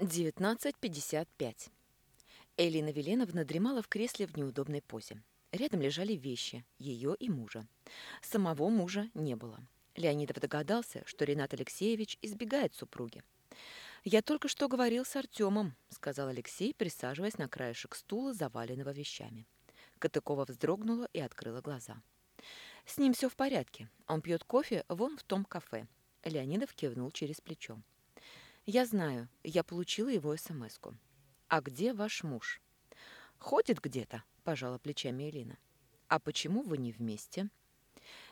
19.55. Элина Веленовна дремала в кресле в неудобной позе. Рядом лежали вещи, ее и мужа. Самого мужа не было. Леонидов догадался, что Ренат Алексеевич избегает супруги. «Я только что говорил с Артемом», — сказал Алексей, присаживаясь на краешек стула, заваленного вещами. Катыкова вздрогнула и открыла глаза. «С ним все в порядке. Он пьет кофе вон в том кафе». Леонидов кивнул через плечо. «Я знаю, я получила его СМС-ку. А где ваш муж?» «Ходит где-то», – пожала плечами Элина. «А почему вы не вместе?»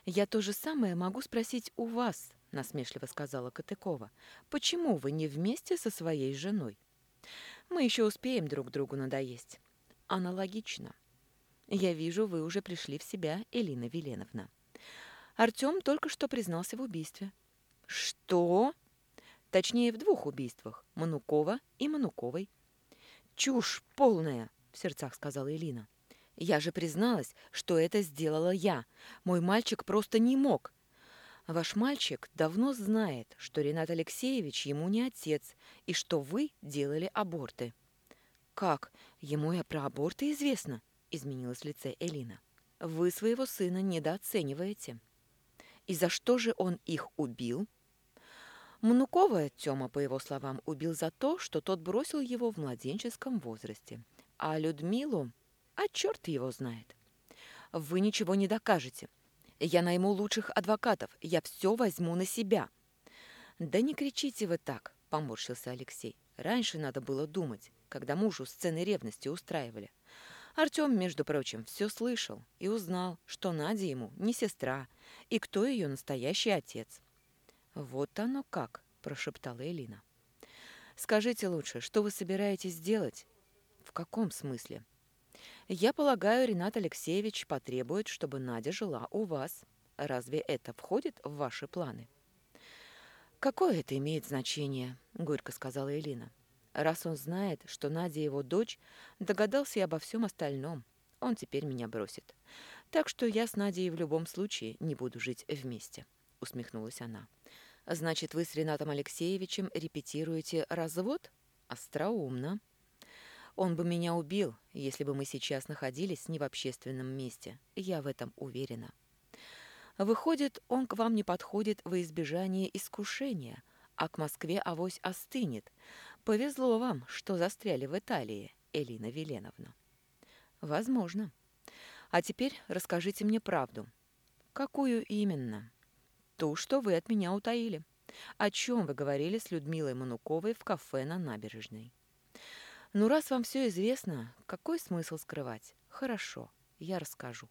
«Я то же самое могу спросить у вас», – насмешливо сказала Катыкова. «Почему вы не вместе со своей женой?» «Мы еще успеем друг другу надоесть». «Аналогично». «Я вижу, вы уже пришли в себя, Элина Веленовна». Артем только что признался в убийстве. «Что?» Точнее, в двух убийствах – Манукова и Мануковой. «Чушь полная!» – в сердцах сказала Элина. «Я же призналась, что это сделала я. Мой мальчик просто не мог. Ваш мальчик давно знает, что Ренат Алексеевич ему не отец и что вы делали аборты». «Как? Ему и про аборты известно?» – изменилось лице Элина. «Вы своего сына недооцениваете». «И за что же он их убил?» Мнукова Тёма, по его словам, убил за то, что тот бросил его в младенческом возрасте. А Людмилу... А черт его знает. Вы ничего не докажете. Я найму лучших адвокатов. Я все возьму на себя. Да не кричите вы так, поморщился Алексей. Раньше надо было думать, когда мужу сцены ревности устраивали. Артем, между прочим, все слышал и узнал, что Надя ему не сестра, и кто ее настоящий отец. «Вот оно как!» – прошептала Элина. «Скажите лучше, что вы собираетесь делать?» «В каком смысле?» «Я полагаю, Ренат Алексеевич потребует, чтобы Надя жила у вас. Разве это входит в ваши планы?» «Какое это имеет значение?» – горько сказала Элина. «Раз он знает, что Надя его дочь, догадался и обо всем остальном. Он теперь меня бросит. Так что я с Надей в любом случае не буду жить вместе», – усмехнулась она. Значит, вы с Ренатом Алексеевичем репетируете развод? Остроумно. Он бы меня убил, если бы мы сейчас находились не в общественном месте. Я в этом уверена. Выходит, он к вам не подходит во избежание искушения, а к Москве авось остынет. Повезло вам, что застряли в Италии, Элина Веленовна. Возможно. А теперь расскажите мне правду. Какую именно? Ту, что вы от меня утаили. О чем вы говорили с Людмилой Мануковой в кафе на набережной? Ну, раз вам все известно, какой смысл скрывать? Хорошо, я расскажу.